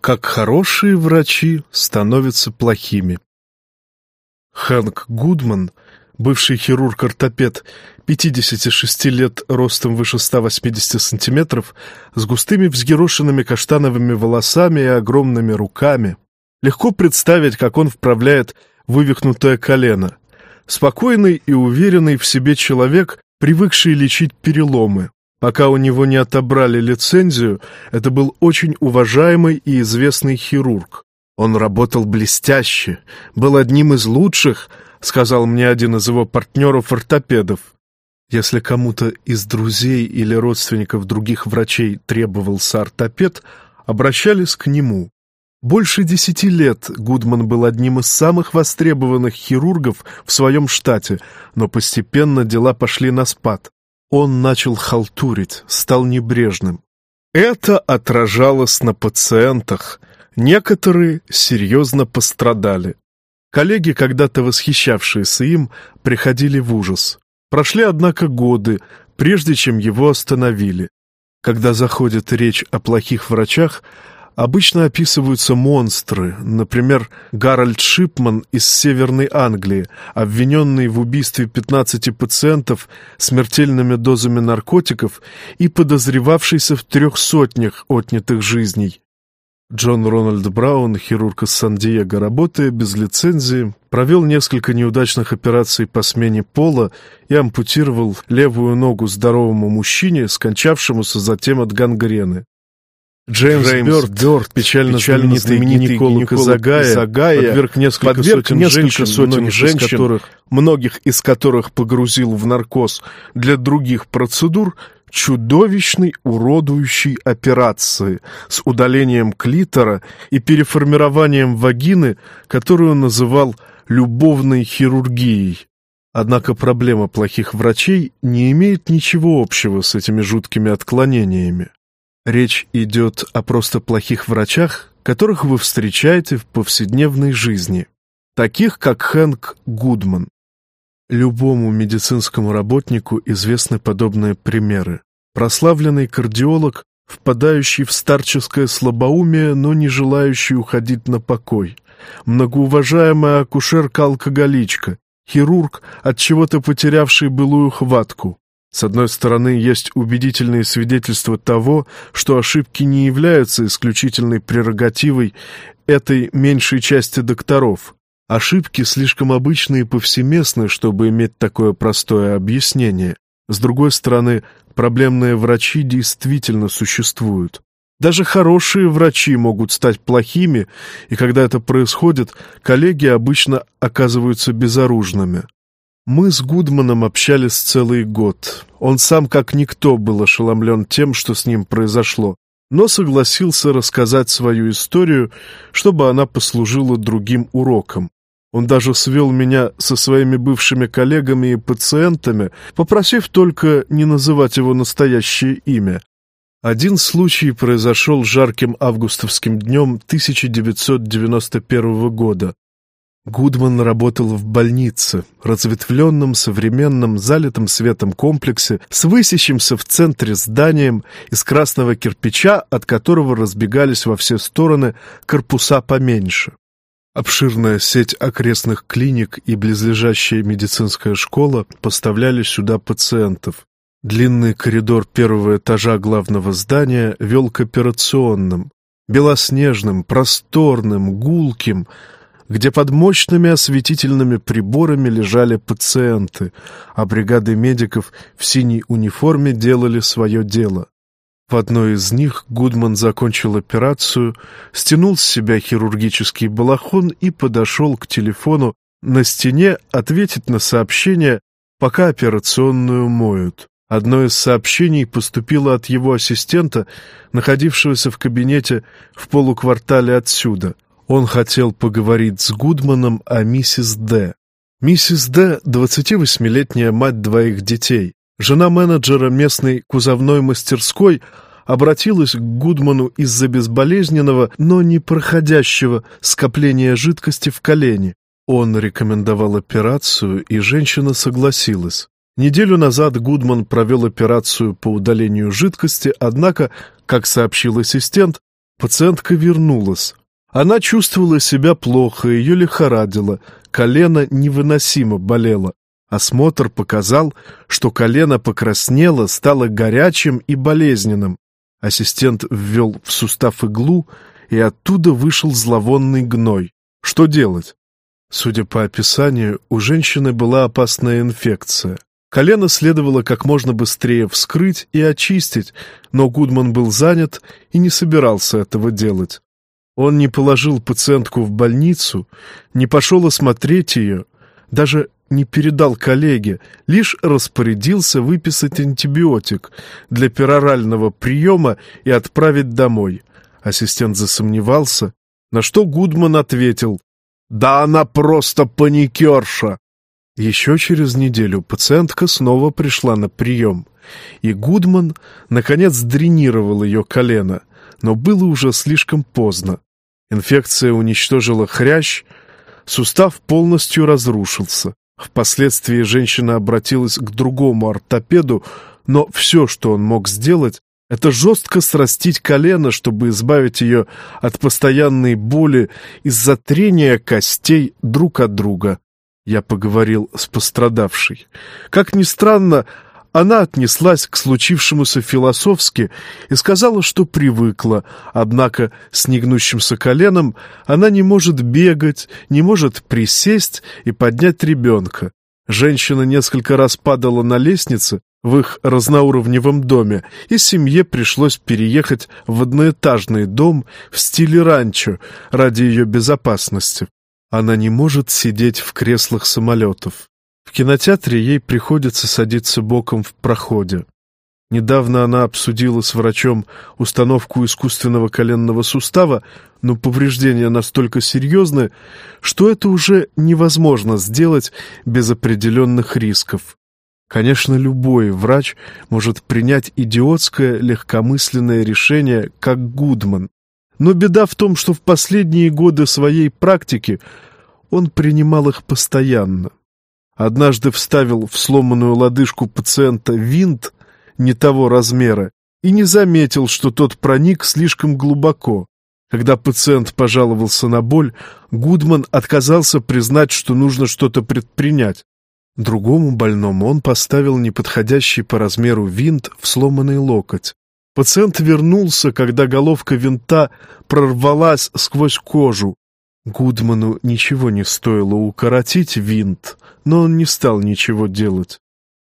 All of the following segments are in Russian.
Как хорошие врачи становятся плохими. Хэнк Гудман, бывший хирург-ортопед, 56 лет, ростом выше 180 сантиметров, с густыми взъерошенными каштановыми волосами и огромными руками. Легко представить, как он вправляет вывихнутое колено. Спокойный и уверенный в себе человек, привыкший лечить переломы. Пока у него не отобрали лицензию, это был очень уважаемый и известный хирург. Он работал блестяще, был одним из лучших, сказал мне один из его партнеров-ортопедов. Если кому-то из друзей или родственников других врачей требовался ортопед, обращались к нему. Больше десяти лет Гудман был одним из самых востребованных хирургов в своем штате, но постепенно дела пошли на спад. Он начал халтурить, стал небрежным. Это отражалось на пациентах. Некоторые серьезно пострадали. Коллеги, когда-то восхищавшиеся им, приходили в ужас. Прошли, однако, годы, прежде чем его остановили. Когда заходит речь о плохих врачах, Обычно описываются монстры, например, Гарольд Шипман из Северной Англии, обвиненный в убийстве 15 пациентов смертельными дозами наркотиков и подозревавшийся в трех сотнях отнятых жизней. Джон Рональд Браун, хирург из Сан-Диего, работая без лицензии, провел несколько неудачных операций по смене пола и ампутировал левую ногу здоровому мужчине, скончавшемуся затем от гангрены. Джеймс, Джеймс Бёрд, Бёрд, печально, печально знаменитый гинеколог из Агая, подверг несколько подверг сотен несколько женщин, сотен женщин, из которых, многих из которых погрузил в наркоз для других процедур, чудовищной уродующей операции с удалением клитора и переформированием вагины, которую он называл «любовной хирургией». Однако проблема плохих врачей не имеет ничего общего с этими жуткими отклонениями. Речь идет о просто плохих врачах, которых вы встречаете в повседневной жизни, таких как Хэнк Гудман. Любому медицинскому работнику известны подобные примеры. Прославленный кардиолог, впадающий в старческое слабоумие, но не желающий уходить на покой. Многоуважаемая акушерка-алкоголичка, хирург, от чего-то потерявший былую хватку, с одной стороны, есть убедительные свидетельства того, что ошибки не являются исключительной прерогативой этой меньшей части докторов. Ошибки слишком обычны и повсеместны, чтобы иметь такое простое объяснение. С другой стороны, проблемные врачи действительно существуют. Даже хорошие врачи могут стать плохими, и когда это происходит, коллеги обычно оказываются безоружными. Мы с Гудманом общались целый год. Он сам как никто был ошеломлен тем, что с ним произошло, но согласился рассказать свою историю, чтобы она послужила другим уроком. Он даже свел меня со своими бывшими коллегами и пациентами, попросив только не называть его настоящее имя. Один случай произошел жарким августовским днем 1991 года. Гудман работал в больнице, разветвленном, современном, залитом светом комплексе, с высящимся в центре зданием из красного кирпича, от которого разбегались во все стороны корпуса поменьше. Обширная сеть окрестных клиник и близлежащая медицинская школа поставляли сюда пациентов. Длинный коридор первого этажа главного здания вел к операционным, белоснежным, просторным, гулким, где под мощными осветительными приборами лежали пациенты, а бригады медиков в синей униформе делали свое дело. В одной из них Гудман закончил операцию, стянул с себя хирургический балахон и подошел к телефону на стене ответить на сообщение, пока операционную моют. Одно из сообщений поступило от его ассистента, находившегося в кабинете в полуквартале отсюда — он хотел поговорить с Гудманом о миссис Д. Миссис Д. — 28-летняя мать двоих детей. Жена менеджера местной кузовной мастерской обратилась к Гудману из-за безболезненного, но не проходящего скопления жидкости в колене. Он рекомендовал операцию, и женщина согласилась. Неделю назад Гудман провел операцию по удалению жидкости, однако, как сообщил ассистент, Пациентка вернулась. Она чувствовала себя плохо, ее лихорадило, колено невыносимо болело. Осмотр показал, что колено покраснело, стало горячим и болезненным. Ассистент ввел в сустав иглу, и оттуда вышел зловонный гной. Что делать? Судя по описанию, у женщины была опасная инфекция. Колено следовало как можно быстрее вскрыть и очистить, но Гудман был занят и не собирался этого делать. Он не положил пациентку в больницу, не пошел осмотреть ее, даже не передал коллеге, лишь распорядился выписать антибиотик для перорального приема и отправить домой. Ассистент засомневался, на что Гудман ответил «Да она просто паникерша!» Еще через неделю пациентка снова пришла на прием, и Гудман, наконец, дренировал ее колено, но было уже слишком поздно. Инфекция уничтожила хрящ, сустав полностью разрушился. Впоследствии женщина обратилась к другому ортопеду, но все, что он мог сделать, это жестко срастить колено, чтобы избавить ее от постоянной боли из-за трения костей друг от друга. Я поговорил с пострадавшей. Как ни странно, она отнеслась к случившемуся философски и сказала, что привыкла, однако с негнущимся коленом она не может бегать, не может присесть и поднять ребенка. Женщина несколько раз падала на лестнице в их разноуровневом доме, и семье пришлось переехать в одноэтажный дом в стиле ранчо ради ее безопасности. Она не может сидеть в креслах самолетов. В кинотеатре ей приходится садиться боком в проходе. Недавно она обсудила с врачом установку искусственного коленного сустава, но повреждения настолько серьезны, что это уже невозможно сделать без определенных рисков. Конечно, любой врач может принять идиотское легкомысленное решение, как Гудман, но беда в том, что в последние годы своей практики он принимал их постоянно. Однажды вставил в сломанную лодыжку пациента винт не того размера и не заметил, что тот проник слишком глубоко. Когда пациент пожаловался на боль, Гудман отказался признать, что нужно что-то предпринять. Другому больному он поставил неподходящий по размеру винт в сломанный локоть. Пациент вернулся, когда головка винта прорвалась сквозь кожу. Гудману ничего не стоило укоротить винт, но он не стал ничего делать.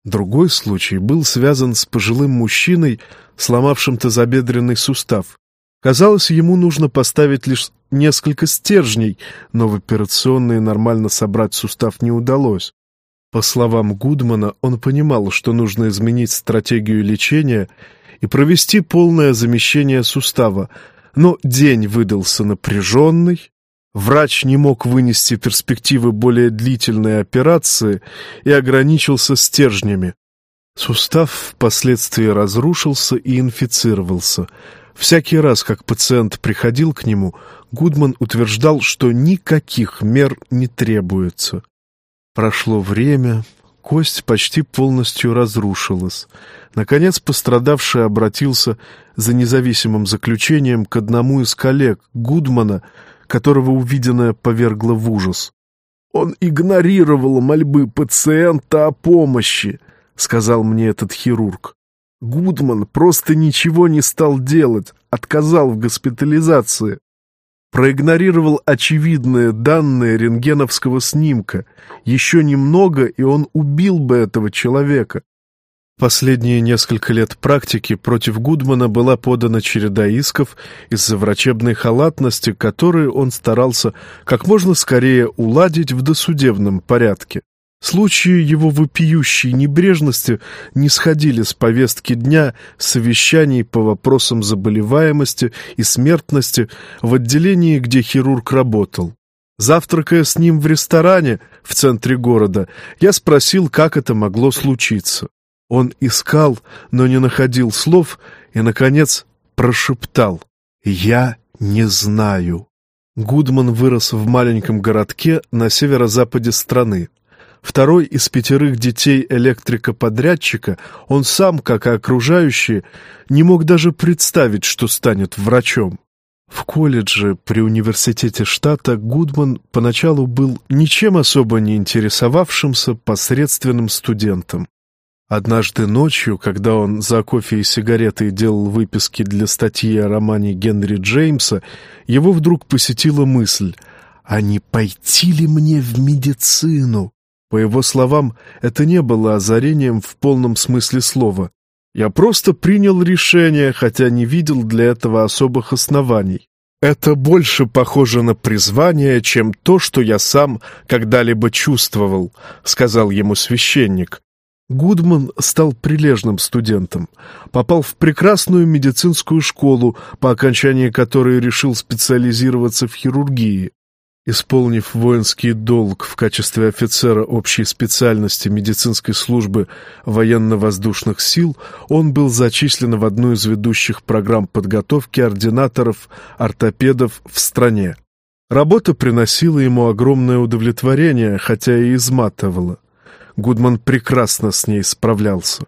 Другой случай был связан с пожилым мужчиной, сломавшим тазобедренный сустав. Казалось, ему нужно поставить лишь несколько стержней, но в операционной нормально собрать сустав не удалось. По словам Гудмана, он понимал, что нужно изменить стратегию лечения и провести полное замещение сустава, но день выдался напряженный, врач не мог вынести перспективы более длительной операции и ограничился стержнями. Сустав впоследствии разрушился и инфицировался. Всякий раз, как пациент приходил к нему, Гудман утверждал, что никаких мер не требуется. Прошло время, кость почти полностью разрушилась. Наконец пострадавший обратился за независимым заключением к одному из коллег, Гудмана, которого увиденное повергло в ужас. «Он игнорировал мольбы пациента о помощи», — сказал мне этот хирург. Гудман просто ничего не стал делать, отказал в госпитализации. Проигнорировал очевидные данные рентгеновского снимка. Еще немного, и он убил бы этого человека. Последние несколько лет практики против Гудмана была подана череда исков из-за врачебной халатности, которые он старался как можно скорее уладить в досудебном порядке. Случаи его вопиющей небрежности не сходили с повестки дня совещаний по вопросам заболеваемости и смертности в отделении, где хирург работал. Завтракая с ним в ресторане в центре города, я спросил, как это могло случиться. Он искал, но не находил слов и, наконец, прошептал «Я не знаю». Гудман вырос в маленьком городке на северо-западе страны. Второй из пятерых детей электрика-подрядчика, он сам, как и окружающие, не мог даже представить, что станет врачом. В колледже при университете штата Гудман поначалу был ничем особо не интересовавшимся посредственным студентом. Однажды ночью, когда он за кофе и сигаретой делал выписки для статьи о романе Генри Джеймса, его вдруг посетила мысль, а не пойти ли мне в медицину? По его словам, это не было озарением в полном смысле слова. Я просто принял решение, хотя не видел для этого особых оснований. Это больше похоже на призвание, чем то, что я сам когда-либо чувствовал, сказал ему священник. Гудман стал прилежным студентом, попал в прекрасную медицинскую школу, по окончании которой решил специализироваться в хирургии. Исполнив воинский долг в качестве офицера общей специальности медицинской службы военно-воздушных сил, он был зачислен в одну из ведущих программ подготовки ординаторов-ортопедов в стране. Работа приносила ему огромное удовлетворение, хотя и изматывала. Гудман прекрасно с ней справлялся.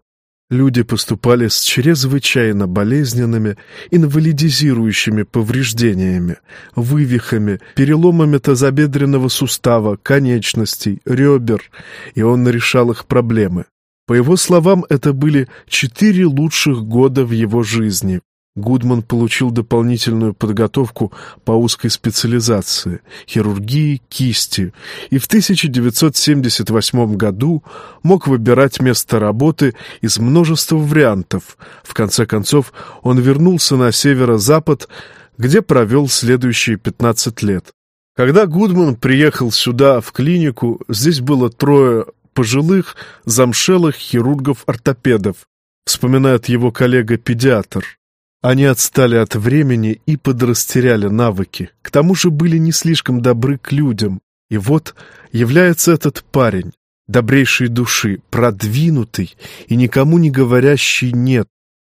Люди поступали с чрезвычайно болезненными, инвалидизирующими повреждениями, вывихами, переломами тазобедренного сустава, конечностей, ребер, и он решал их проблемы. По его словам, это были четыре лучших года в его жизни. Гудман получил дополнительную подготовку по узкой специализации – хирургии кисти, и в 1978 году мог выбирать место работы из множества вариантов. В конце концов, он вернулся на северо-запад, где провел следующие 15 лет. Когда Гудман приехал сюда, в клинику, здесь было трое пожилых, замшелых хирургов-ортопедов, вспоминает его коллега-педиатр. Они отстали от времени и подрастеряли навыки. К тому же были не слишком добры к людям. И вот является этот парень, добрейшей души, продвинутый и никому не говорящий «нет»,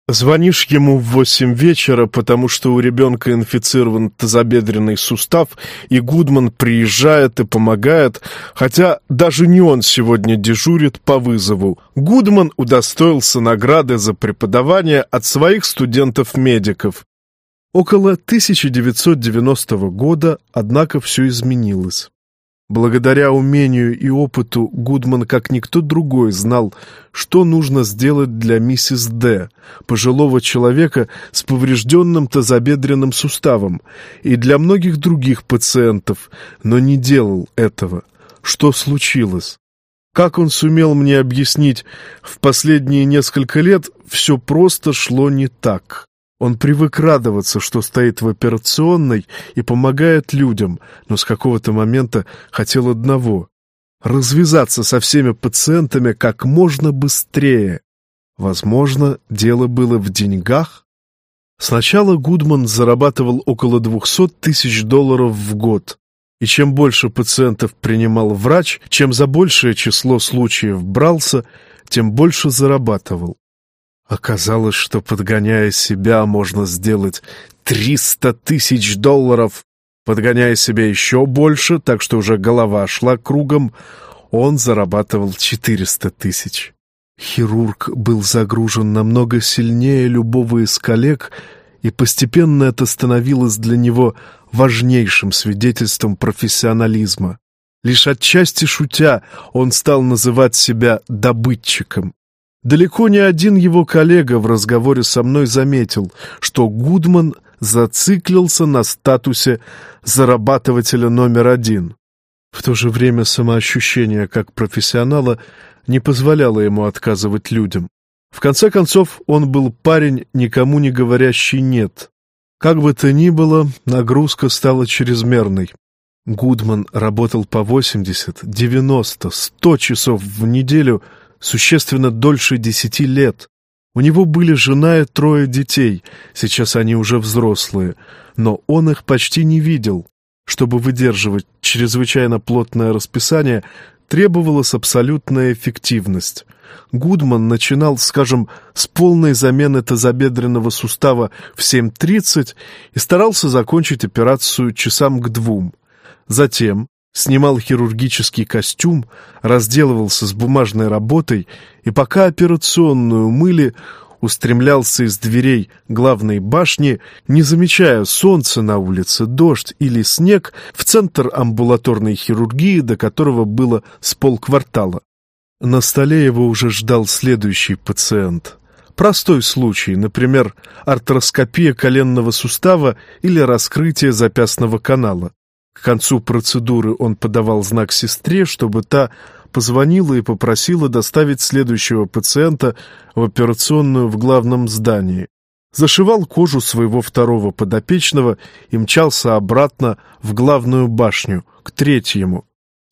Звонишь ему в восемь вечера, потому что у ребенка инфицирован тазобедренный сустав, и Гудман приезжает и помогает, хотя даже не он сегодня дежурит по вызову. Гудман удостоился награды за преподавание от своих студентов-медиков. Около 1990 года, однако, все изменилось. Благодаря умению и опыту Гудман, как никто другой, знал, что нужно сделать для миссис Д, пожилого человека с поврежденным тазобедренным суставом, и для многих других пациентов, но не делал этого. Что случилось? Как он сумел мне объяснить, в последние несколько лет все просто шло не так. Он привык радоваться, что стоит в операционной и помогает людям, но с какого-то момента хотел одного — развязаться со всеми пациентами как можно быстрее. Возможно, дело было в деньгах? Сначала Гудман зарабатывал около 200 тысяч долларов в год. И чем больше пациентов принимал врач, чем за большее число случаев брался, тем больше зарабатывал. Оказалось, что, подгоняя себя, можно сделать триста тысяч долларов. Подгоняя себя еще больше, так что уже голова шла кругом, он зарабатывал четыреста тысяч. Хирург был загружен намного сильнее любого из коллег, и постепенно это становилось для него важнейшим свидетельством профессионализма. Лишь отчасти шутя он стал называть себя добытчиком. Далеко не один его коллега в разговоре со мной заметил, что Гудман зациклился на статусе зарабатывателя номер один. В то же время самоощущение как профессионала не позволяло ему отказывать людям. В конце концов, он был парень, никому не говорящий «нет». Как бы то ни было, нагрузка стала чрезмерной. Гудман работал по 80, 90, 100 часов в неделю – существенно дольше десяти лет. У него были жена и трое детей, сейчас они уже взрослые, но он их почти не видел. Чтобы выдерживать чрезвычайно плотное расписание, требовалась абсолютная эффективность. Гудман начинал, скажем, с полной замены тазобедренного сустава в 7.30 и старался закончить операцию часам к двум. Затем, снимал хирургический костюм, разделывался с бумажной работой, и пока операционную мыли, устремлялся из дверей главной башни, не замечая солнца на улице, дождь или снег, в центр амбулаторной хирургии, до которого было с полквартала. На столе его уже ждал следующий пациент. Простой случай, например, артроскопия коленного сустава или раскрытие запястного канала. К концу процедуры он подавал знак сестре, чтобы та позвонила и попросила доставить следующего пациента в операционную в главном здании. Зашивал кожу своего второго подопечного и мчался обратно в главную башню, к третьему.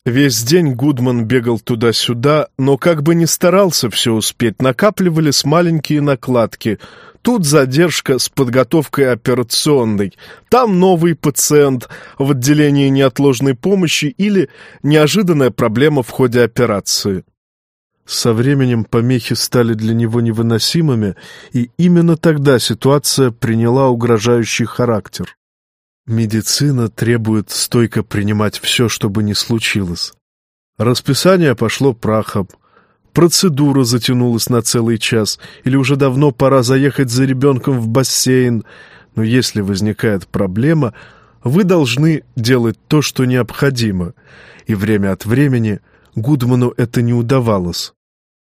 Весь день Гудман бегал туда-сюда, но как бы ни старался все успеть, накапливались маленькие накладки. Тут задержка с подготовкой операционной, там новый пациент в отделении неотложной помощи или неожиданная проблема в ходе операции. Со временем помехи стали для него невыносимыми, и именно тогда ситуация приняла угрожающий характер. Медицина требует стойко принимать все, что бы ни случилось. Расписание пошло прахом. Процедура затянулась на целый час, или уже давно пора заехать за ребенком в бассейн. Но если возникает проблема, вы должны делать то, что необходимо. И время от времени Гудману это не удавалось.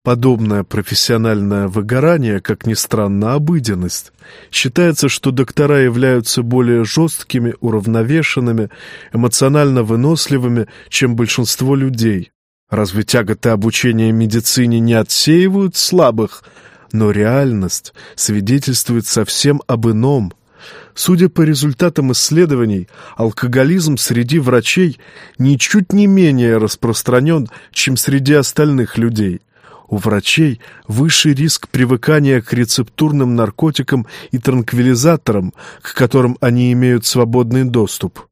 Подобное профессиональное выгорание, как ни странно, обыденность. Считается, что доктора являются более жесткими, уравновешенными, эмоционально выносливыми, чем большинство людей. Разве тяготы обучения медицине не отсеивают слабых? Но реальность свидетельствует совсем об ином. Судя по результатам исследований, алкоголизм среди врачей ничуть не менее распространен, чем среди остальных людей – у врачей высший риск привыкания к рецептурным наркотикам и транквилизаторам, к которым они имеют свободный доступ.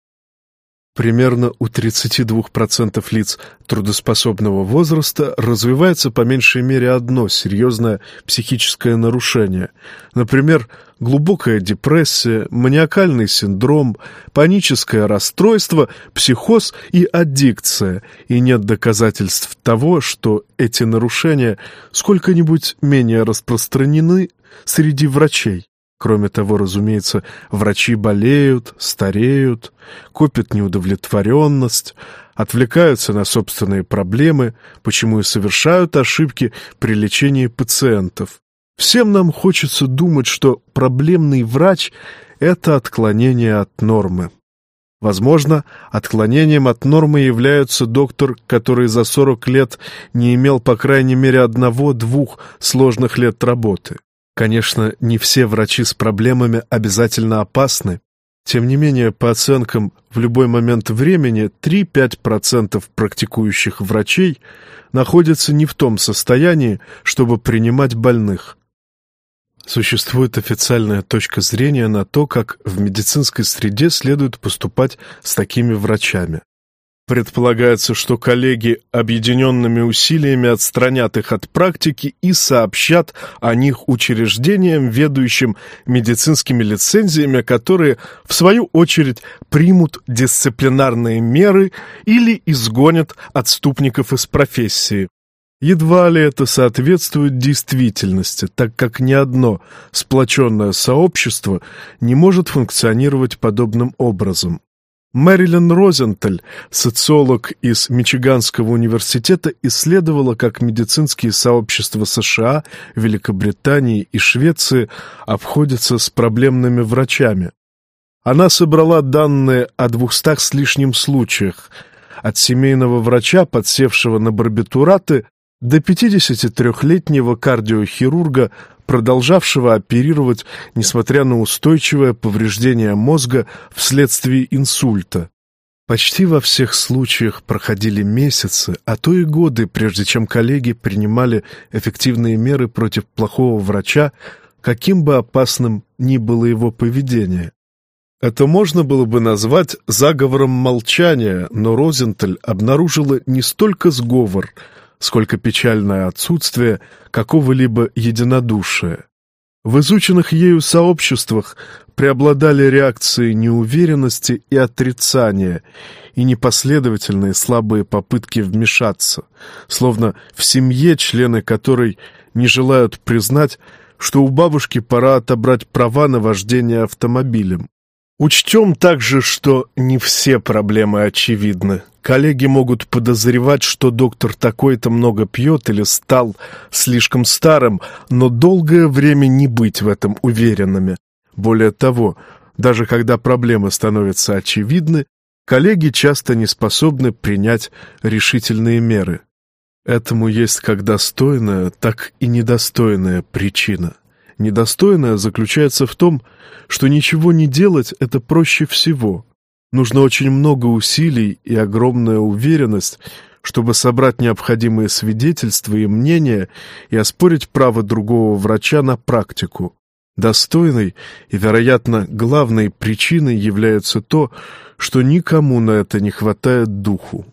Примерно у 32% лиц трудоспособного возраста развивается по меньшей мере одно серьезное психическое нарушение. Например, глубокая депрессия, маниакальный синдром, паническое расстройство, психоз и аддикция. И нет доказательств того, что эти нарушения сколько-нибудь менее распространены среди врачей. Кроме того, разумеется, врачи болеют, стареют, копят неудовлетворенность, отвлекаются на собственные проблемы, почему и совершают ошибки при лечении пациентов. Всем нам хочется думать, что проблемный врач – это отклонение от нормы. Возможно, отклонением от нормы является доктор, который за 40 лет не имел по крайней мере одного-двух сложных лет работы. Конечно, не все врачи с проблемами обязательно опасны. Тем не менее, по оценкам, в любой момент времени 3-5% практикующих врачей находятся не в том состоянии, чтобы принимать больных. Существует официальная точка зрения на то, как в медицинской среде следует поступать с такими врачами. Предполагается, что коллеги объединенными усилиями отстранят их от практики и сообщат о них учреждениям, ведущим медицинскими лицензиями, которые, в свою очередь, примут дисциплинарные меры или изгонят отступников из профессии. Едва ли это соответствует действительности, так как ни одно сплоченное сообщество не может функционировать подобным образом. Мэрилин Розенталь, социолог из Мичиганского университета, исследовала, как медицинские сообщества США, Великобритании и Швеции обходятся с проблемными врачами. Она собрала данные о двухстах с лишним случаях, от семейного врача, подсевшего на барбитураты, до 53-летнего кардиохирурга, продолжавшего оперировать, несмотря на устойчивое повреждение мозга вследствие инсульта. Почти во всех случаях проходили месяцы, а то и годы, прежде чем коллеги принимали эффективные меры против плохого врача, каким бы опасным ни было его поведение. Это можно было бы назвать заговором молчания, но Розенталь обнаружила не столько сговор — сколько печальное отсутствие какого-либо единодушия. В изученных ею сообществах преобладали реакции неуверенности и отрицания и непоследовательные слабые попытки вмешаться, словно в семье, члены которой не желают признать, что у бабушки пора отобрать права на вождение автомобилем. Учтем также, что не все проблемы очевидны. Коллеги могут подозревать, что доктор такой-то много пьет или стал слишком старым, но долгое время не быть в этом уверенными. Более того, даже когда проблемы становятся очевидны, коллеги часто не способны принять решительные меры. Этому есть как достойная, так и недостойная причина. Недостойное заключается в том, что ничего не делать — это проще всего. Нужно очень много усилий и огромная уверенность, чтобы собрать необходимые свидетельства и мнения и оспорить право другого врача на практику. Достойной и, вероятно, главной причиной является то, что никому на это не хватает духу.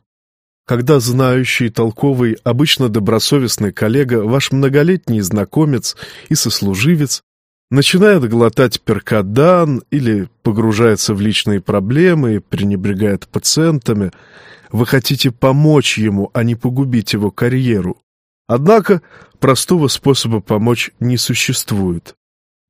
Когда знающий, толковый, обычно добросовестный коллега, ваш многолетний знакомец и сослуживец, начинает глотать перкадан или погружается в личные проблемы и пренебрегает пациентами, вы хотите помочь ему, а не погубить его карьеру. Однако простого способа помочь не существует.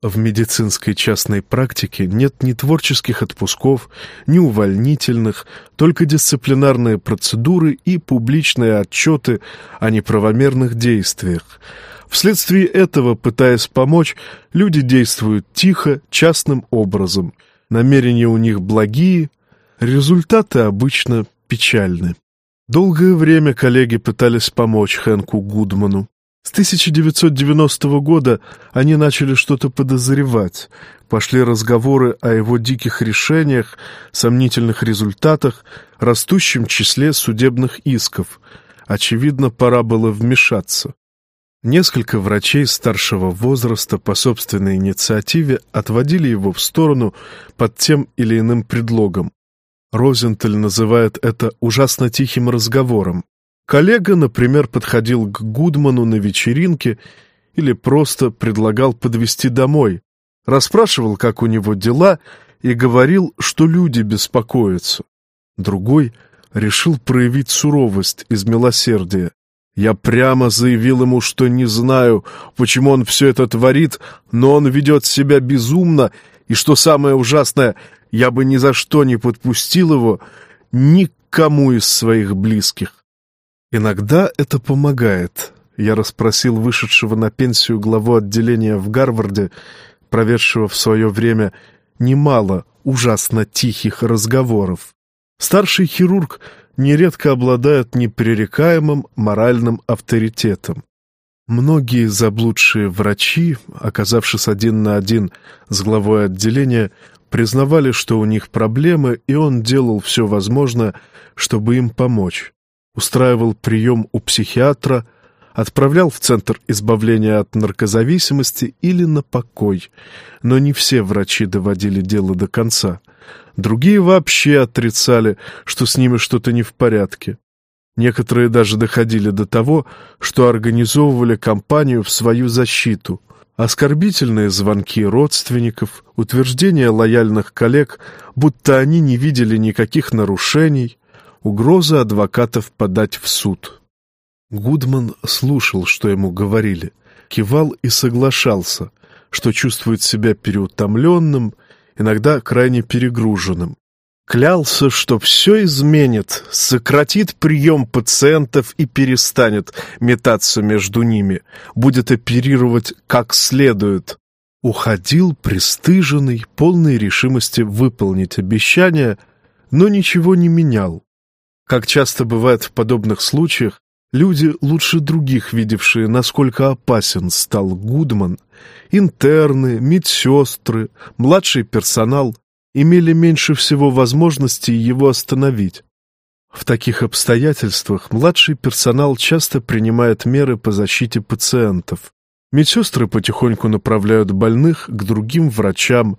В медицинской частной практике нет ни творческих отпусков, ни увольнительных, только дисциплинарные процедуры и публичные отчеты о неправомерных действиях. Вследствие этого, пытаясь помочь, люди действуют тихо, частным образом. Намерения у них благие, результаты обычно печальны. Долгое время коллеги пытались помочь Хэнку Гудману. С 1990 года они начали что-то подозревать. Пошли разговоры о его диких решениях, сомнительных результатах, растущем числе судебных исков. Очевидно, пора было вмешаться. Несколько врачей старшего возраста по собственной инициативе отводили его в сторону под тем или иным предлогом. Розенталь называет это ужасно тихим разговором. Коллега, например, подходил к Гудману на вечеринке или просто предлагал подвести домой, расспрашивал, как у него дела, и говорил, что люди беспокоятся. Другой решил проявить суровость из милосердия. Я прямо заявил ему, что не знаю, почему он все это творит, но он ведет себя безумно, и что самое ужасное, я бы ни за что не подпустил его никому из своих близких. Иногда это помогает. Я расспросил вышедшего на пенсию главу отделения в Гарварде, проведшего в свое время немало ужасно тихих разговоров. Старший хирург нередко обладает непререкаемым моральным авторитетом. Многие заблудшие врачи, оказавшись один на один с главой отделения, признавали, что у них проблемы, и он делал все возможное, чтобы им помочь устраивал прием у психиатра, отправлял в Центр избавления от наркозависимости или на покой. Но не все врачи доводили дело до конца. Другие вообще отрицали, что с ними что-то не в порядке. Некоторые даже доходили до того, что организовывали кампанию в свою защиту. Оскорбительные звонки родственников, утверждения лояльных коллег, будто они не видели никаких нарушений, угроза адвокатов подать в суд. Гудман слушал, что ему говорили, кивал и соглашался, что чувствует себя переутомленным, иногда крайне перегруженным. Клялся, что все изменит, сократит прием пациентов и перестанет метаться между ними, будет оперировать как следует. Уходил пристыженный, полной решимости выполнить обещание, но ничего не менял. Как часто бывает в подобных случаях, люди, лучше других видевшие, насколько опасен стал Гудман, интерны, медсестры, младший персонал, имели меньше всего возможности его остановить. В таких обстоятельствах младший персонал часто принимает меры по защите пациентов. Медсестры потихоньку направляют больных к другим врачам,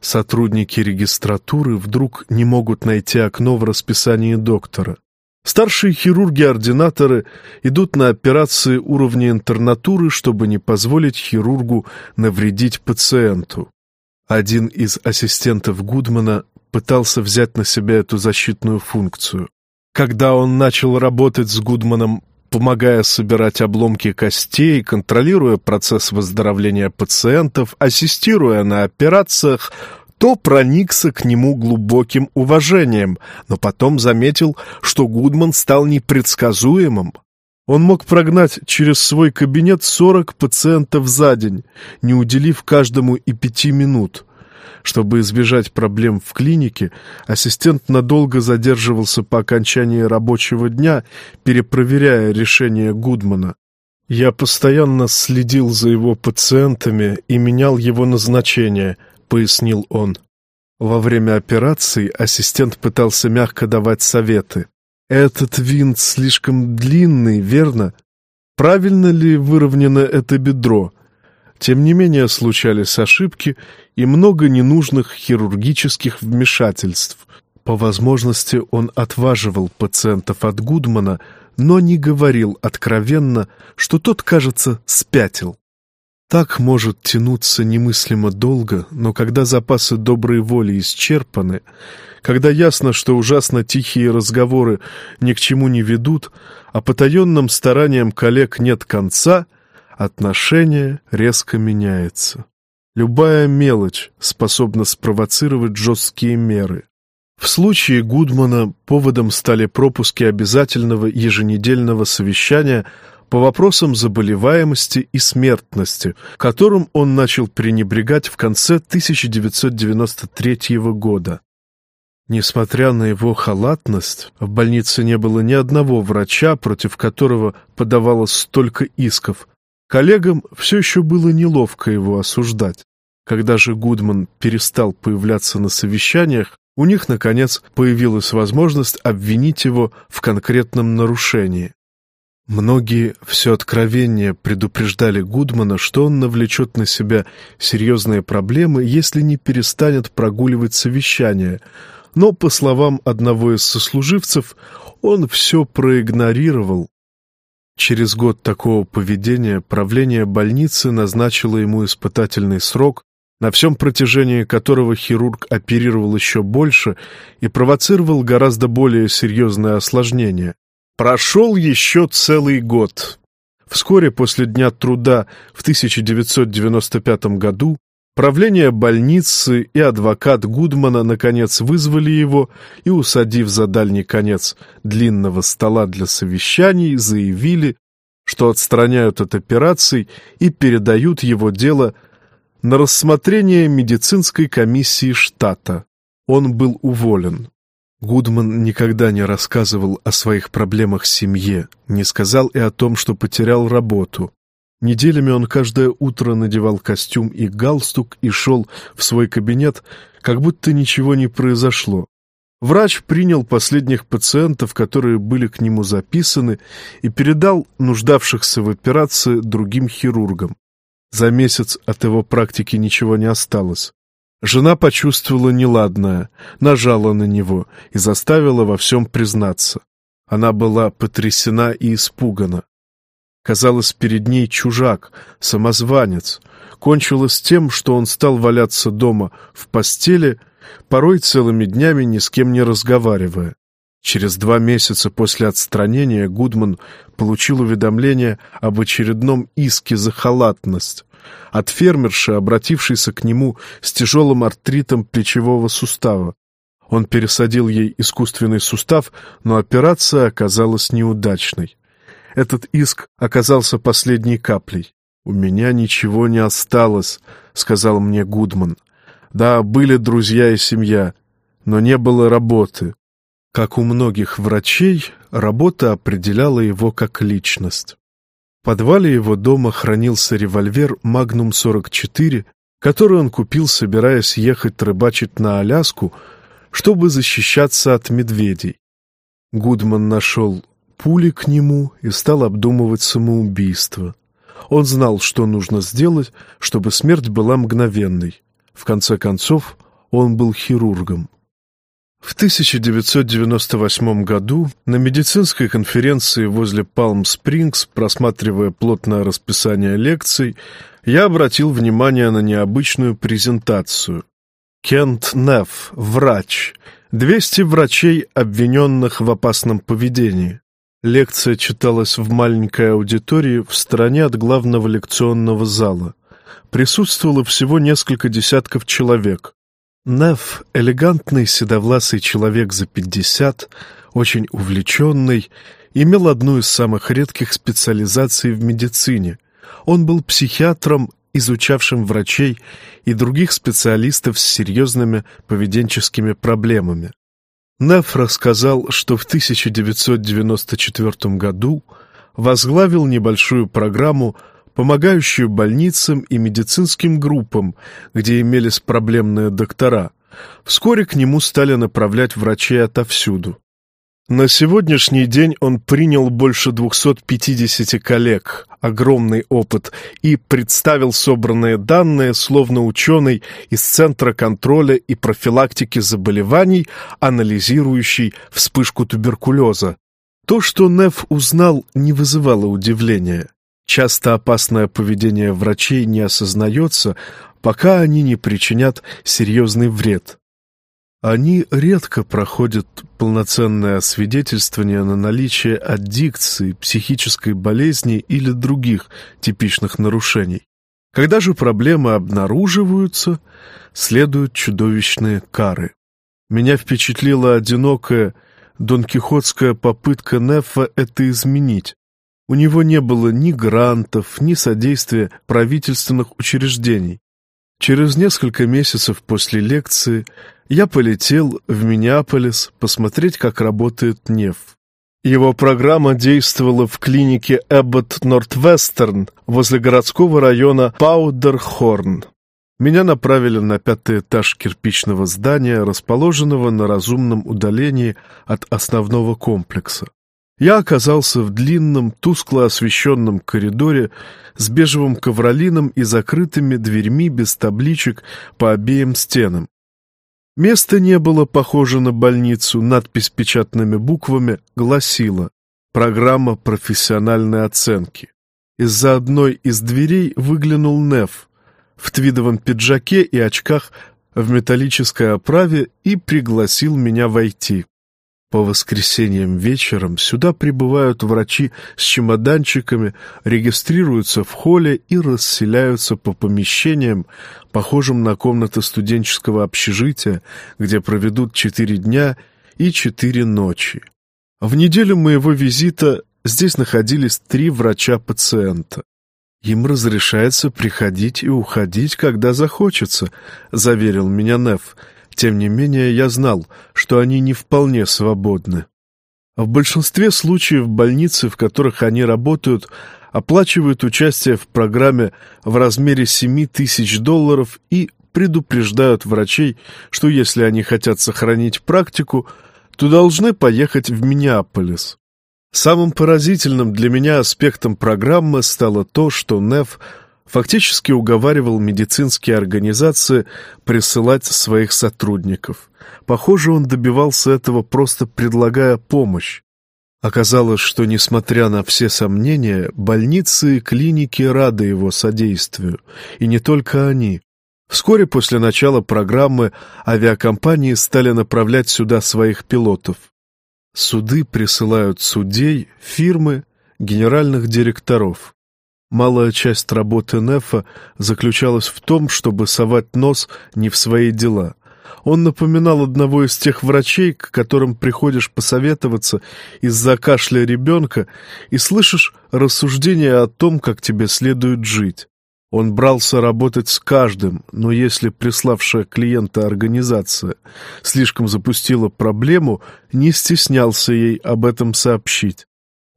Сотрудники регистратуры вдруг не могут найти окно в расписании доктора. Старшие хирурги-ординаторы идут на операции уровня интернатуры, чтобы не позволить хирургу навредить пациенту. Один из ассистентов Гудмана пытался взять на себя эту защитную функцию. Когда он начал работать с Гудманом помогая собирать обломки костей, контролируя процесс выздоровления пациентов, ассистируя на операциях, то проникся к нему глубоким уважением, но потом заметил, что Гудман стал непредсказуемым. Он мог прогнать через свой кабинет 40 пациентов за день, не уделив каждому и пяти минут. Чтобы избежать проблем в клинике, ассистент надолго задерживался по окончании рабочего дня, перепроверяя решение Гудмана. Я постоянно следил за его пациентами и менял его назначение, пояснил он. Во время операции ассистент пытался мягко давать советы. Этот винт слишком длинный, верно? Правильно ли выровнено это бедро? Тем не менее случались ошибки и много ненужных хирургических вмешательств. По возможности он отваживал пациентов от Гудмана, но не говорил откровенно, что тот, кажется, спятил. Так может тянуться немыслимо долго, но когда запасы доброй воли исчерпаны, когда ясно, что ужасно тихие разговоры ни к чему не ведут, а потаенным стараниям коллег нет конца, отношение резко меняется. Любая мелочь способна спровоцировать жесткие меры. В случае Гудмана поводом стали пропуски обязательного еженедельного совещания по вопросам заболеваемости и смертности, которым он начал пренебрегать в конце 1993 года. Несмотря на его халатность, в больнице не было ни одного врача, против которого подавалось столько исков. Коллегам все еще было неловко его осуждать. Когда же Гудман перестал появляться на совещаниях, у них, наконец, появилась возможность обвинить его в конкретном нарушении. Многие все откровение предупреждали Гудмана, что он навлечет на себя серьезные проблемы, если не перестанет прогуливать совещания, но, по словам одного из сослуживцев, он все проигнорировал. Через год такого поведения правление больницы назначило ему испытательный срок, на всем протяжении которого хирург оперировал еще больше и провоцировал гораздо более серьезное осложнение. Прошел еще целый год. Вскоре после Дня труда в 1995 году правление больницы и адвокат Гудмана наконец вызвали его и, усадив за дальний конец длинного стола для совещаний, заявили, что отстраняют от операций и передают его дело на рассмотрение медицинской комиссии штата. Он был уволен. Гудман никогда не рассказывал о своих проблемах семье, не сказал и о том, что потерял работу. Неделями он каждое утро надевал костюм и галстук и шел в свой кабинет, как будто ничего не произошло. Врач принял последних пациентов, которые были к нему записаны, и передал нуждавшихся в операции другим хирургам. За месяц от его практики ничего не осталось. Жена почувствовала неладное, нажала на него и заставила во всем признаться. Она была потрясена и испугана. Казалось, перед ней чужак, самозванец. Кончилось тем, что он стал валяться дома в постели, порой целыми днями ни с кем не разговаривая. Через два месяца после отстранения Гудман получил уведомление об очередном иске за халатность от фермерши, обратившейся к нему с тяжелым артритом плечевого сустава. Он пересадил ей искусственный сустав, но операция оказалась неудачной. Этот иск оказался последней каплей. «У меня ничего не осталось», — сказал мне Гудман. «Да, были друзья и семья, но не было работы». Как у многих врачей, работа определяла его как личность подвале его дома хранился револьвер «Магнум-44», который он купил, собираясь ехать рыбачить на Аляску, чтобы защищаться от медведей. Гудман нашел пули к нему и стал обдумывать самоубийство. Он знал, что нужно сделать, чтобы смерть была мгновенной. В конце концов, он был хирургом. В 1998 году на медицинской конференции возле Палм-Спрингс, просматривая плотное расписание лекций, я обратил внимание на необычную презентацию. Кент Неф, врач. 200 врачей, обвиненных в опасном поведении. Лекция читалась в маленькой аудитории в стороне от главного лекционного зала. Присутствовало всего несколько десятков человек. Неф, элегантный седовласый человек за пятьдесят, очень увлеченный, имел одну из самых редких специализаций в медицине. Он был психиатром, изучавшим врачей и других специалистов с серьезными поведенческими проблемами. Неф рассказал, что в 1994 году возглавил небольшую программу помогающую больницам и медицинским группам, где имелись проблемные доктора. Вскоре к нему стали направлять врачей отовсюду. На сегодняшний день он принял больше 250 коллег, огромный опыт, и представил собранные данные, словно ученый из Центра контроля и профилактики заболеваний, анализирующий вспышку туберкулеза. То, что Неф узнал, не вызывало удивления. Часто опасное поведение врачей не осознается, пока они не причинят серьезный вред. Они редко проходят полноценное освидетельствование на наличие аддикции, психической болезни или других типичных нарушений. Когда же проблемы обнаруживаются, следуют чудовищные кары. Меня впечатлила одинокая донкихотская попытка Нефа это изменить. У него не было ни грантов, ни содействия правительственных учреждений. Через несколько месяцев после лекции я полетел в Миннеаполис посмотреть, как работает НЕФ. Его программа действовала в клинике Эббот Нортвестерн возле городского района Паудерхорн. Меня направили на пятый этаж кирпичного здания, расположенного на разумном удалении от основного комплекса. Я оказался в длинном, тускло освещенном коридоре с бежевым ковролином и закрытыми дверьми без табличек по обеим стенам. Место не было похоже на больницу, надпись печатными буквами гласила «Программа профессиональной оценки». Из-за одной из дверей выглянул Неф в твидовом пиджаке и очках в металлической оправе и пригласил меня войти. По воскресеньям вечером сюда прибывают врачи с чемоданчиками, регистрируются в холле и расселяются по помещениям, похожим на комнаты студенческого общежития, где проведут четыре дня и четыре ночи. В неделю моего визита здесь находились три врача-пациента. «Им разрешается приходить и уходить, когда захочется», — заверил меня Неф, — тем не менее, я знал, что они не вполне свободны. В большинстве случаев больницы, в которых они работают, оплачивают участие в программе в размере 7 тысяч долларов и предупреждают врачей, что если они хотят сохранить практику, то должны поехать в Миннеаполис. Самым поразительным для меня аспектом программы стало то, что НЕФ – фактически уговаривал медицинские организации присылать своих сотрудников. Похоже, он добивался этого, просто предлагая помощь. Оказалось, что, несмотря на все сомнения, больницы и клиники рады его содействию, и не только они. Вскоре после начала программы авиакомпании стали направлять сюда своих пилотов. Суды присылают судей, фирмы, генеральных директоров. Малая часть работы Нефа заключалась в том, чтобы совать нос не в свои дела. Он напоминал одного из тех врачей, к которым приходишь посоветоваться из-за кашля ребенка и слышишь рассуждения о том, как тебе следует жить. Он брался работать с каждым, но если приславшая клиента организация слишком запустила проблему, не стеснялся ей об этом сообщить.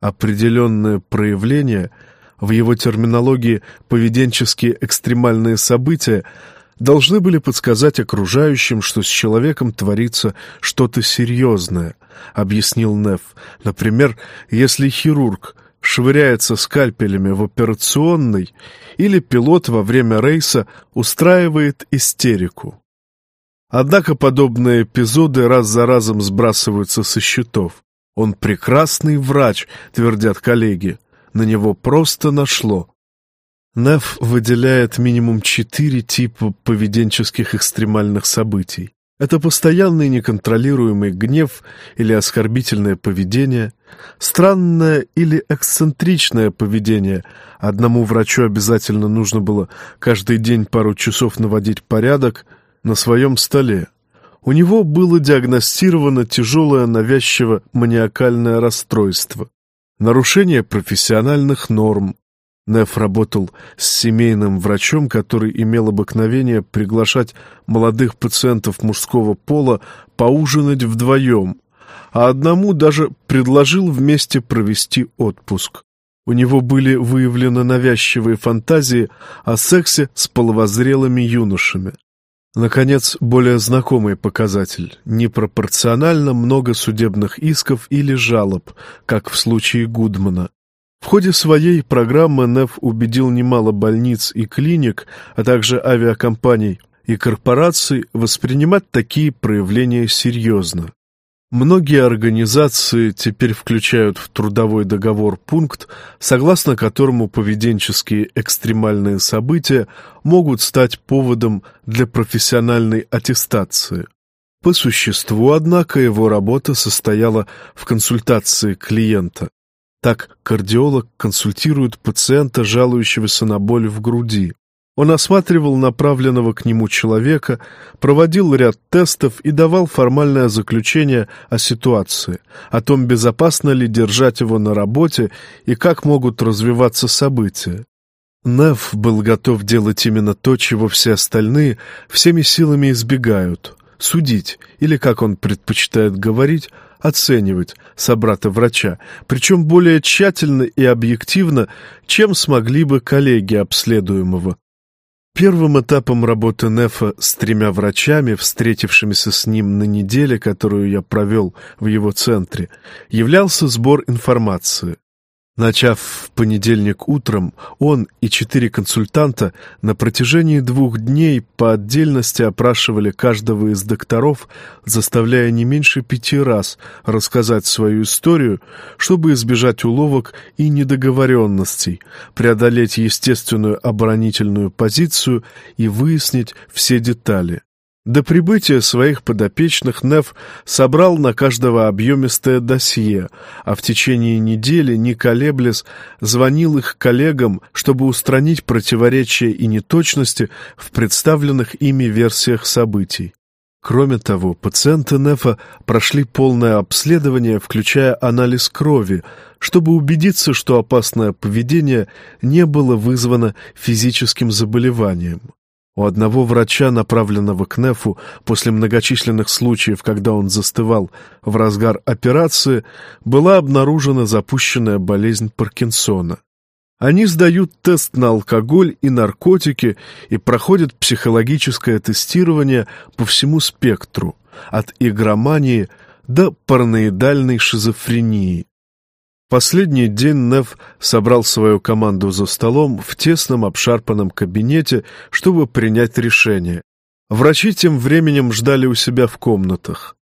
Определенное проявление — в его терминологии поведенческие экстремальные события должны были подсказать окружающим, что с человеком творится что-то серьезное, объяснил Неф. Например, если хирург швыряется скальпелями в операционной или пилот во время рейса устраивает истерику. Однако подобные эпизоды раз за разом сбрасываются со счетов. Он прекрасный врач, твердят коллеги на него просто нашло. Неф выделяет минимум четыре типа поведенческих экстремальных событий. Это постоянный неконтролируемый гнев или оскорбительное поведение, странное или эксцентричное поведение. Одному врачу обязательно нужно было каждый день пару часов наводить порядок на своем столе. У него было диагностировано тяжелое навязчиво маниакальное расстройство, нарушение профессиональных норм, Неф работал с семейным врачом, который имел обыкновение приглашать молодых пациентов мужского пола поужинать вдвоем, а одному даже предложил вместе провести отпуск. У него были выявлены навязчивые фантазии о сексе с половозрелыми юношами. Наконец, более знакомый показатель – непропорционально много судебных исков или жалоб, как в случае Гудмана. В ходе своей программы НЭФ убедил немало больниц и клиник, а также авиакомпаний и корпораций воспринимать такие проявления серьезно. Многие организации теперь включают в трудовой договор пункт, согласно которому поведенческие экстремальные события могут стать поводом для профессиональной аттестации. По существу, однако, его работа состояла в консультации клиента. Так кардиолог консультирует пациента, жалующегося на боль в груди. Он осматривал направленного к нему человека, проводил ряд тестов и давал формальное заключение о ситуации, о том, безопасно ли держать его на работе и как могут развиваться события. Неф был готов делать именно то, чего все остальные всеми силами избегают — судить, или, как он предпочитает говорить, оценивать собрата-врача, причем более тщательно и объективно, чем смогли бы коллеги обследуемого. Первым этапом работы Нефа с тремя врачами, встретившимися с ним на неделе, которую я провел в его центре, являлся сбор информации. Начав в понедельник утром, он и четыре консультанта на протяжении двух дней по отдельности опрашивали каждого из докторов, заставляя не меньше пяти раз рассказать свою историю, чтобы избежать уловок и недоговоренностей, преодолеть естественную оборонительную позицию и выяснить все детали. До прибытия своих подопечных Неф собрал на каждого объемистое досье, а в течение недели, не колеблясь, звонил их коллегам, чтобы устранить противоречия и неточности в представленных ими версиях событий. Кроме того, пациенты Нефа прошли полное обследование, включая анализ крови, чтобы убедиться, что опасное поведение не было вызвано физическим заболеванием. У одного врача, направленного к Нефу, после многочисленных случаев, когда он застывал в разгар операции, была обнаружена запущенная болезнь Паркинсона. Они сдают тест на алкоголь и наркотики и проходят психологическое тестирование по всему спектру, от игромании до параноидальной шизофрении. Последний день Нев собрал свою команду за столом в тесном обшарпанном кабинете, чтобы принять решение. Врачи тем временем ждали у себя в комнатах.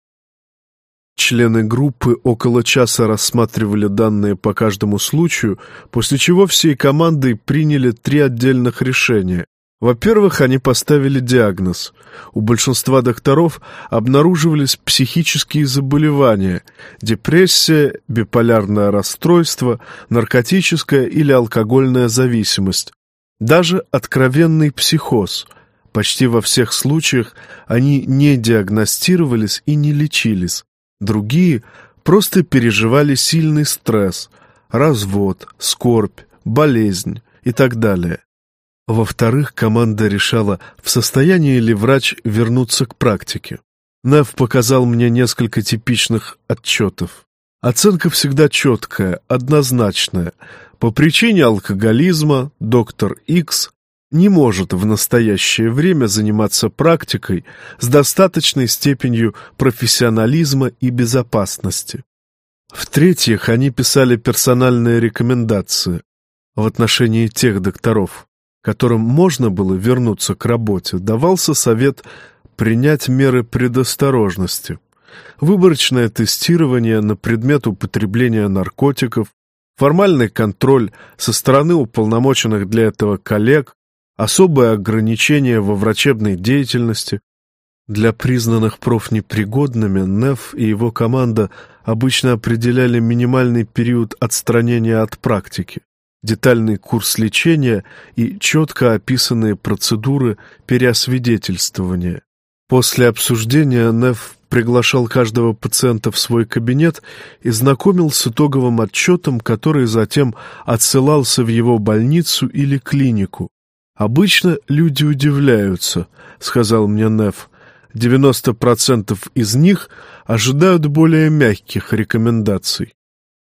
Члены группы около часа рассматривали данные по каждому случаю, после чего всей командой приняли три отдельных решения. Во-первых, они поставили диагноз. У большинства докторов обнаруживались психические заболевания, депрессия, биполярное расстройство, наркотическая или алкогольная зависимость, даже откровенный психоз. Почти во всех случаях они не диагностировались и не лечились. Другие просто переживали сильный стресс, развод, скорбь, болезнь и так далее. Во-вторых, команда решала, в состоянии ли врач вернуться к практике. Нев показал мне несколько типичных отчетов. Оценка всегда четкая, однозначная. По причине алкоголизма доктор X не может в настоящее время заниматься практикой с достаточной степенью профессионализма и безопасности. В-третьих, они писали персональные рекомендации в отношении тех докторов, которым можно было вернуться к работе, давался совет принять меры предосторожности. Выборочное тестирование на предмет употребления наркотиков, формальный контроль со стороны уполномоченных для этого коллег, особые ограничения во врачебной деятельности. Для признанных профнепригодными НЕФ и его команда обычно определяли минимальный период отстранения от практики, детальный курс лечения и четко описанные процедуры переосвидетельствования. После обсуждения НЕФ приглашал каждого пациента в свой кабинет и знакомил с итоговым отчетом, который затем отсылался в его больницу или клинику. «Обычно люди удивляются», — сказал мне Неф, 90% из них ожидают более мягких рекомендаций.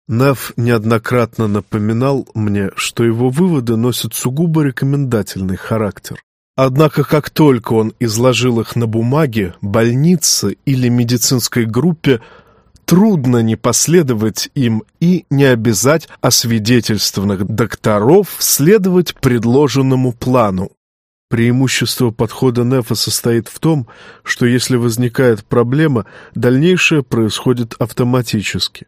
Нав неоднократно напоминал мне, что его выводы носят сугубо рекомендательный характер. Однако, как только он изложил их на бумаге, больнице или медицинской группе, трудно не последовать им и не обязать освидетельствованных докторов следовать предложенному плану. Преимущество подхода Нефа состоит в том, что если возникает проблема, дальнейшее происходит автоматически.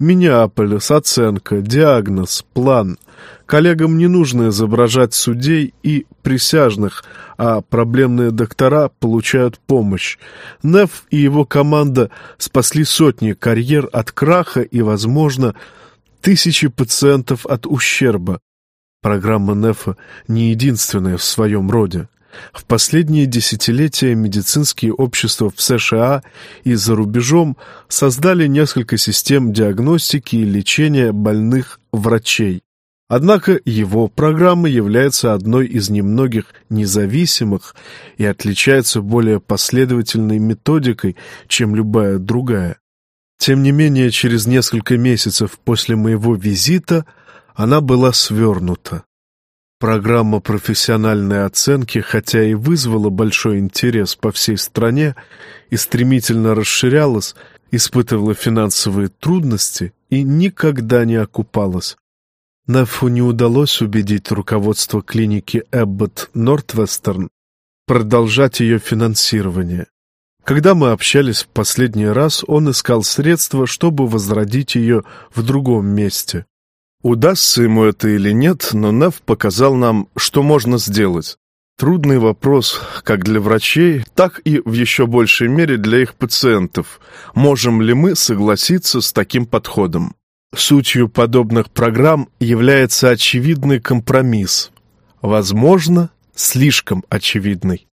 Миннеаполис, оценка, диагноз, план. Коллегам не нужно изображать судей и присяжных, а проблемные доктора получают помощь. Неф и его команда спасли сотни карьер от краха и, возможно, тысячи пациентов от ущерба. Программа НЕФа не единственная в своем роде. В последние десятилетия медицинские общества в США и за рубежом создали несколько систем диагностики и лечения больных врачей. Однако его программа является одной из немногих независимых и отличается более последовательной методикой, чем любая другая. Тем не менее, через несколько месяцев после моего визита – она была свернута. Программа профессиональной оценки, хотя и вызвала большой интерес по всей стране и стремительно расширялась, испытывала финансовые трудности и никогда не окупалась. Нефу не удалось убедить руководство клиники Эббот Нортвестерн продолжать ее финансирование. Когда мы общались в последний раз, он искал средства, чтобы возродить ее в другом месте. Удастся ему это или нет, но Нев показал нам, что можно сделать. Трудный вопрос как для врачей, так и в еще большей мере для их пациентов. Можем ли мы согласиться с таким подходом? Сутью подобных программ является очевидный компромисс. Возможно, слишком очевидный.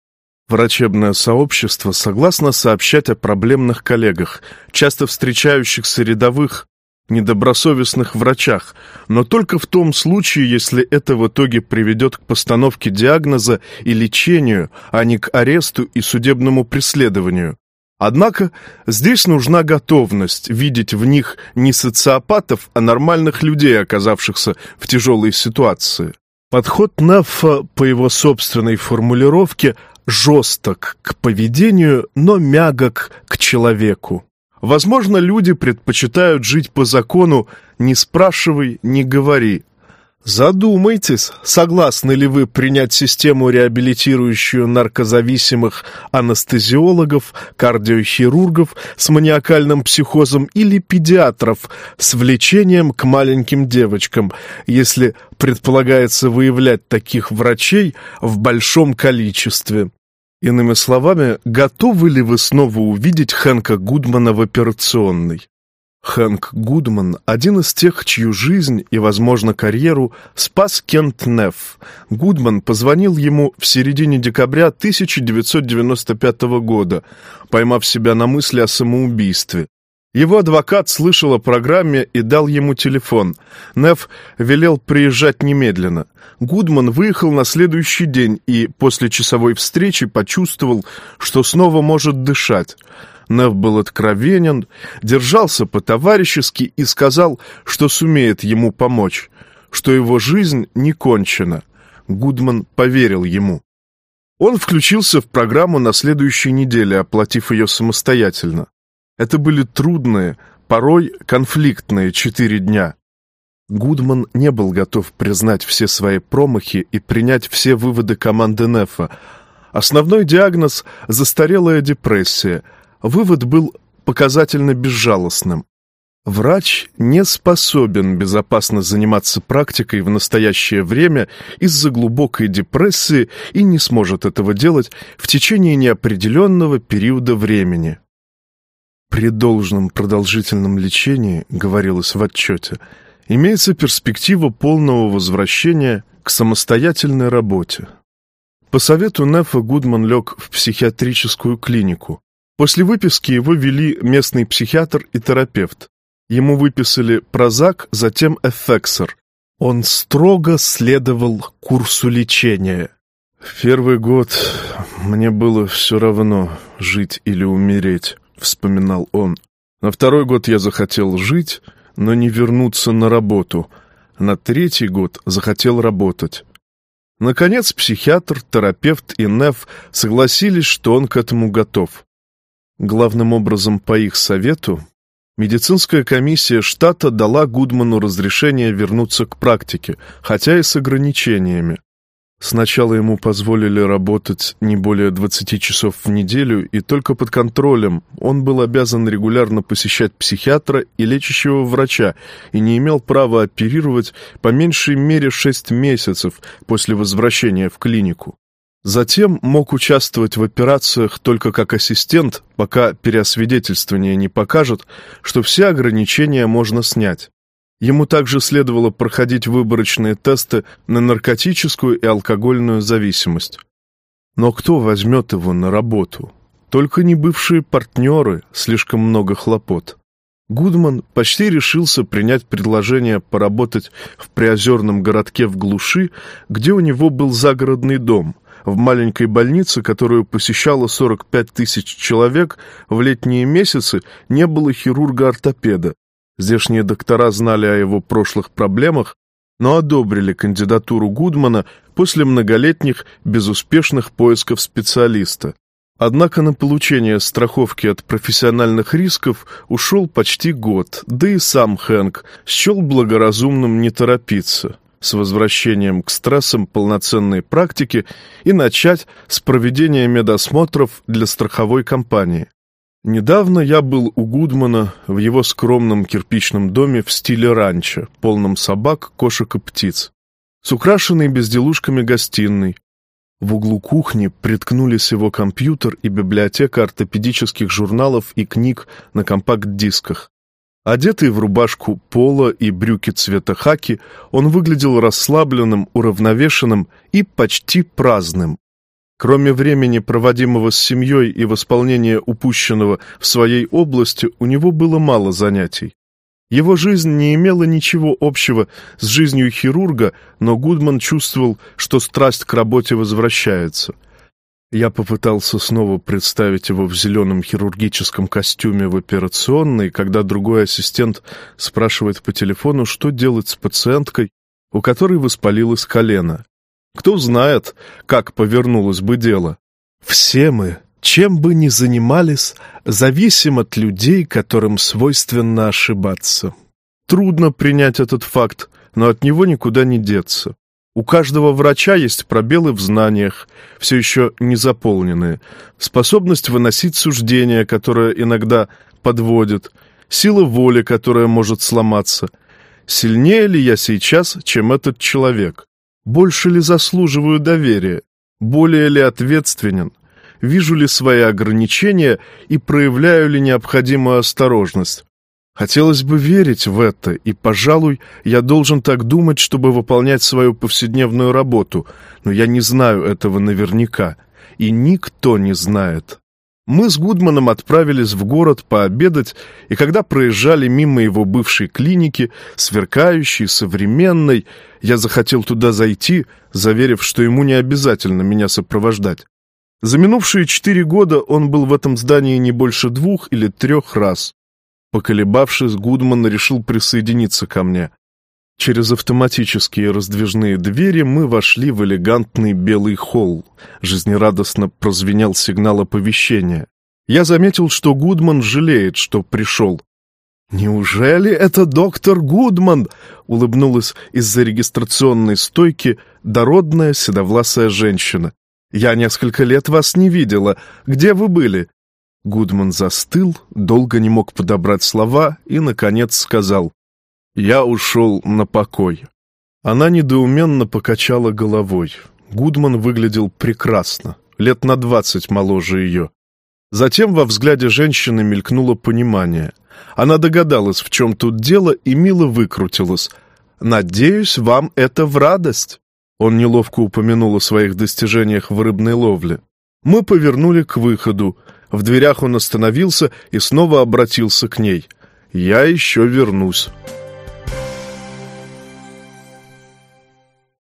Врачебное сообщество согласно сообщать о проблемных коллегах, часто встречающихся рядовых, недобросовестных врачах, но только в том случае, если это в итоге приведет к постановке диагноза и лечению, а не к аресту и судебному преследованию. Однако здесь нужна готовность видеть в них не социопатов, а нормальных людей, оказавшихся в тяжелой ситуации. Подход Неффа, по его собственной формулировке, жесток к поведению, но мягок к человеку. Возможно, люди предпочитают жить по закону «не спрашивай, не говори». Задумайтесь, согласны ли вы принять систему, реабилитирующую наркозависимых анестезиологов, кардиохирургов с маниакальным психозом или педиатров с влечением к маленьким девочкам, если предполагается выявлять таких врачей в большом количестве. Иными словами, готовы ли вы снова увидеть Хэнка Гудмана в операционной? Хэнк Гудман – один из тех, чью жизнь и, возможно, карьеру спас Кент Нефф. Гудман позвонил ему в середине декабря 1995 года, поймав себя на мысли о самоубийстве. Его адвокат слышал о программе и дал ему телефон. Неф велел приезжать немедленно. Гудман выехал на следующий день и после часовой встречи почувствовал, что снова может дышать. Неф был откровенен, держался по-товарищески и сказал, что сумеет ему помочь, что его жизнь не кончена. Гудман поверил ему. Он включился в программу на следующей неделе, оплатив ее самостоятельно. Это были трудные, порой конфликтные четыре дня. Гудман не был готов признать все свои промахи и принять все выводы команды Нефа. Основной диагноз – застарелая депрессия. Вывод был показательно безжалостным. Врач не способен безопасно заниматься практикой в настоящее время из-за глубокой депрессии и не сможет этого делать в течение неопределенного периода времени. При должном продолжительном лечении, говорилось в отчете, имеется перспектива полного возвращения к самостоятельной работе. По совету Нефа Гудман лег в психиатрическую клинику. После выписки его вели местный психиатр и терапевт. Ему выписали прозак, затем эффексор. Он строго следовал курсу лечения. «В первый год мне было все равно, жить или умереть», — вспоминал он. «На второй год я захотел жить, но не вернуться на работу. На третий год захотел работать. Наконец психиатр, терапевт и НЭФ согласились, что он к этому готов. Главным образом по их совету медицинская комиссия штата дала Гудману разрешение вернуться к практике, хотя и с ограничениями. Сначала ему позволили работать не более 20 часов в неделю и только под контролем. Он был обязан регулярно посещать психиатра и лечащего врача и не имел права оперировать по меньшей мере 6 месяцев после возвращения в клинику. Затем мог участвовать в операциях только как ассистент, пока переосвидетельствование не покажет, что все ограничения можно снять. Ему также следовало проходить выборочные тесты на наркотическую и алкогольную зависимость. Но кто возьмет его на работу? Только не бывшие партнеры, слишком много хлопот. Гудман почти решился принять предложение поработать в приозерном городке в глуши, где у него был загородный дом, в маленькой больнице, которую посещало 45 тысяч человек, в летние месяцы не было хирурга-ортопеда, Здешние доктора знали о его прошлых проблемах, но одобрили кандидатуру Гудмана после многолетних безуспешных поисков специалиста. Однако на получение страховки от профессиональных рисков ушел почти год, да и сам Хэнк счел благоразумным не торопиться с возвращением к стрессам полноценной практики и начать с проведения медосмотров для страховой компании. Недавно я был у Гудмана в его скромном кирпичном доме в стиле ранчо, полном собак, кошек и птиц, с украшенной безделушками гостиной. В углу кухни приткнулись его компьютер и библиотека ортопедических журналов и книг на компакт-дисках. Одетый в рубашку пола и брюки цвета хаки, он выглядел расслабленным, уравновешенным и почти праздным. Кроме времени, проводимого с семьей и восполнения упущенного в своей области, у него было мало занятий. Его жизнь не имела ничего общего с жизнью хирурга, но Гудман чувствовал, что страсть к работе возвращается. Я попытался снова представить его в зеленом хирургическом костюме в операционной, когда другой ассистент спрашивает по телефону, что делать с пациенткой, у которой воспалилось колено. Кто знает, как повернулось бы дело. Все мы, чем бы ни занимались, зависим от людей, которым свойственно ошибаться. Трудно принять этот факт, но от него никуда не деться. У каждого врача есть пробелы в знаниях, все еще не заполненные, способность выносить суждения, которая иногда подводит, сила воли, которая может сломаться. Сильнее ли я сейчас, чем этот человек? Больше ли заслуживаю доверия? Более ли ответственен? Вижу ли свои ограничения и проявляю ли необходимую осторожность? Хотелось бы верить в это, и, пожалуй, я должен так думать, чтобы выполнять свою повседневную работу, но я не знаю этого наверняка, и никто не знает. Мы с Гудманом отправились в город пообедать, и когда проезжали мимо его бывшей клиники, сверкающей, современной, я захотел туда зайти, заверив, что ему не обязательно меня сопровождать. За минувшие четыре года он был в этом здании не больше двух или трех раз. Поколебавшись, Гудман решил присоединиться ко мне. Через автоматические раздвижные двери мы вошли в элегантный белый холл. Жизнерадостно прозвенел сигнал оповещения. Я заметил, что Гудман жалеет, что пришел. «Неужели это доктор Гудман?» — улыбнулась из-за регистрационной стойки дородная седовласая женщина. «Я несколько лет вас не видела. Где вы были?» Гудман застыл, долго не мог подобрать слова и, наконец, сказал «Я ушел на покой». Она недоуменно покачала головой. Гудман выглядел прекрасно, лет на двадцать моложе ее. Затем во взгляде женщины мелькнуло понимание. Она догадалась, в чем тут дело, и мило выкрутилась. «Надеюсь, вам это в радость?» Он неловко упомянул о своих достижениях в рыбной ловле. Мы повернули к выходу. В дверях он остановился и снова обратился к ней. «Я еще вернусь».